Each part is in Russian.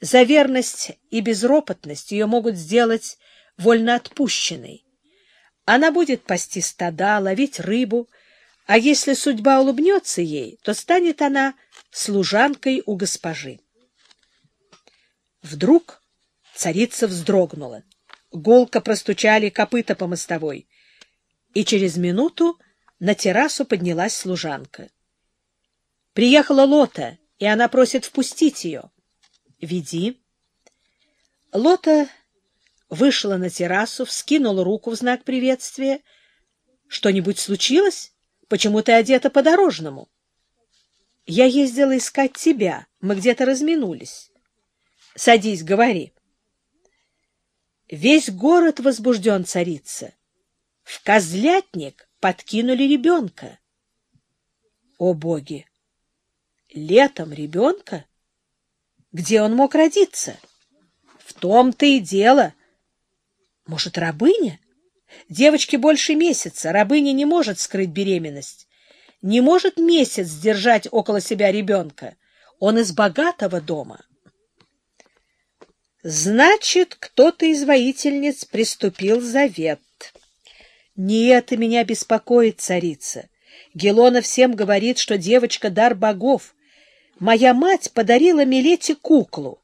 За верность и безропотность ее могут сделать вольноотпущенной. Она будет пасти стада, ловить рыбу, а если судьба улыбнется ей, то станет она служанкой у госпожи. Вдруг царица вздрогнула. Гулко простучали копыта по мостовой, и через минуту на террасу поднялась служанка. Приехала Лота, и она просит впустить ее. «Веди». Лота вышла на террасу, вскинула руку в знак приветствия. «Что-нибудь случилось? Почему ты одета по-дорожному?» «Я ездила искать тебя. Мы где-то разминулись». «Садись, говори». Весь город возбужден, царица. В козлятник подкинули ребенка. О, боги! Летом ребенка? Где он мог родиться? В том-то и дело. Может, рабыня? Девочке больше месяца. Рабыня не может скрыть беременность. Не может месяц держать около себя ребенка. Он из богатого дома. Значит, кто-то из воительниц приступил завет. Не это меня беспокоит, царица. Гелона всем говорит, что девочка — дар богов. Моя мать подарила Милете куклу.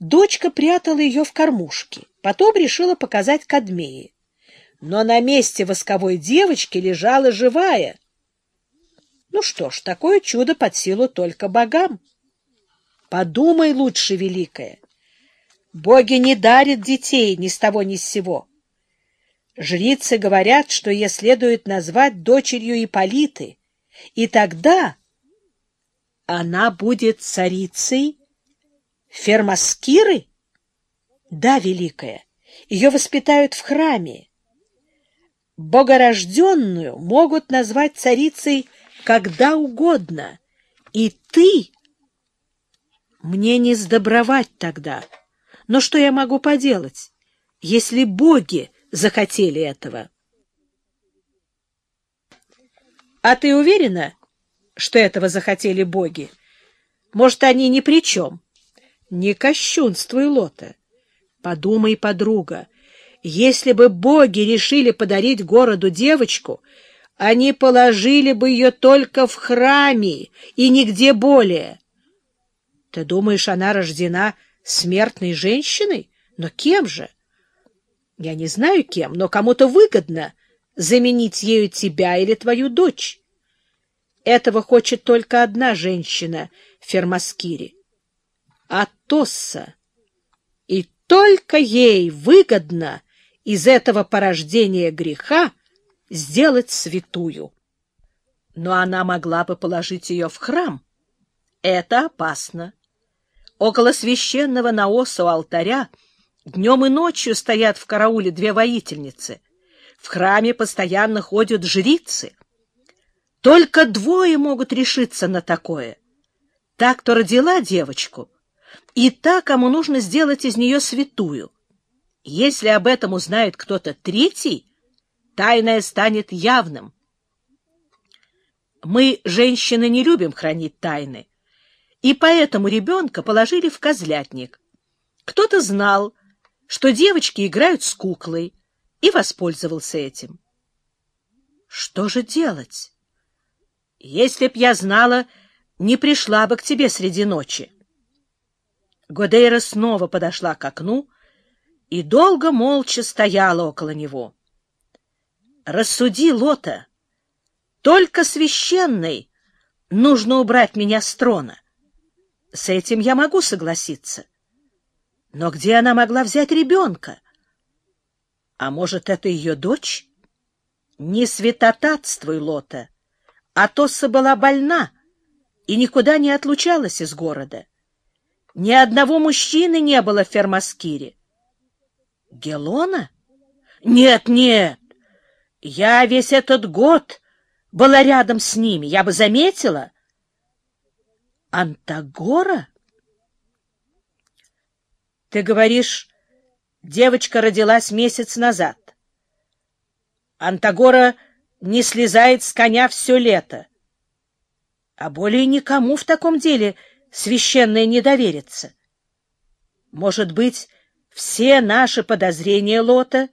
Дочка прятала ее в кормушке, потом решила показать Кадмее. Но на месте восковой девочки лежала живая. Ну что ж, такое чудо под силу только богам. Подумай лучше, Великая. Боги не дарят детей ни с того ни с сего. Жрицы говорят, что ее следует назвать дочерью Иполиты, и тогда она будет царицей Фермаскиры? Да, Великая, ее воспитают в храме. Богорожденную могут назвать царицей когда угодно, и ты... Мне не сдобровать тогда. Но что я могу поделать, если боги захотели этого? А ты уверена, что этого захотели боги? Может, они ни при чем? Не кощунствуй, Лота. Подумай, подруга, если бы боги решили подарить городу девочку, они положили бы ее только в храме и нигде более. Ты думаешь, она рождена смертной женщиной? Но кем же? Я не знаю кем, но кому-то выгодно заменить ею тебя или твою дочь. Этого хочет только одна женщина в Фермаскире — Атосса. И только ей выгодно из этого порождения греха сделать святую. Но она могла бы положить ее в храм. Это опасно. Около священного наоса у алтаря днем и ночью стоят в карауле две воительницы. В храме постоянно ходят жрицы. Только двое могут решиться на такое. Та, кто родила девочку, и та, кому нужно сделать из нее святую. Если об этом узнает кто-то третий, тайное станет явным. Мы, женщины, не любим хранить тайны и поэтому ребенка положили в козлятник. Кто-то знал, что девочки играют с куклой, и воспользовался этим. Что же делать? Если б я знала, не пришла бы к тебе среди ночи. Годейра снова подошла к окну и долго молча стояла около него. Рассуди, Лота, только священной нужно убрать меня с трона. С этим я могу согласиться. Но где она могла взять ребенка? А может, это ее дочь? Не святотатствуй, Лота. Атосса была больна и никуда не отлучалась из города. Ни одного мужчины не было в Фермаскире. Гелона? Нет, нет. Я весь этот год была рядом с ними. Я бы заметила. Антагора? Ты говоришь, девочка родилась месяц назад. Антагора не слезает с коня все лето. А более никому в таком деле священное не доверится. Может быть, все наши подозрения, Лота,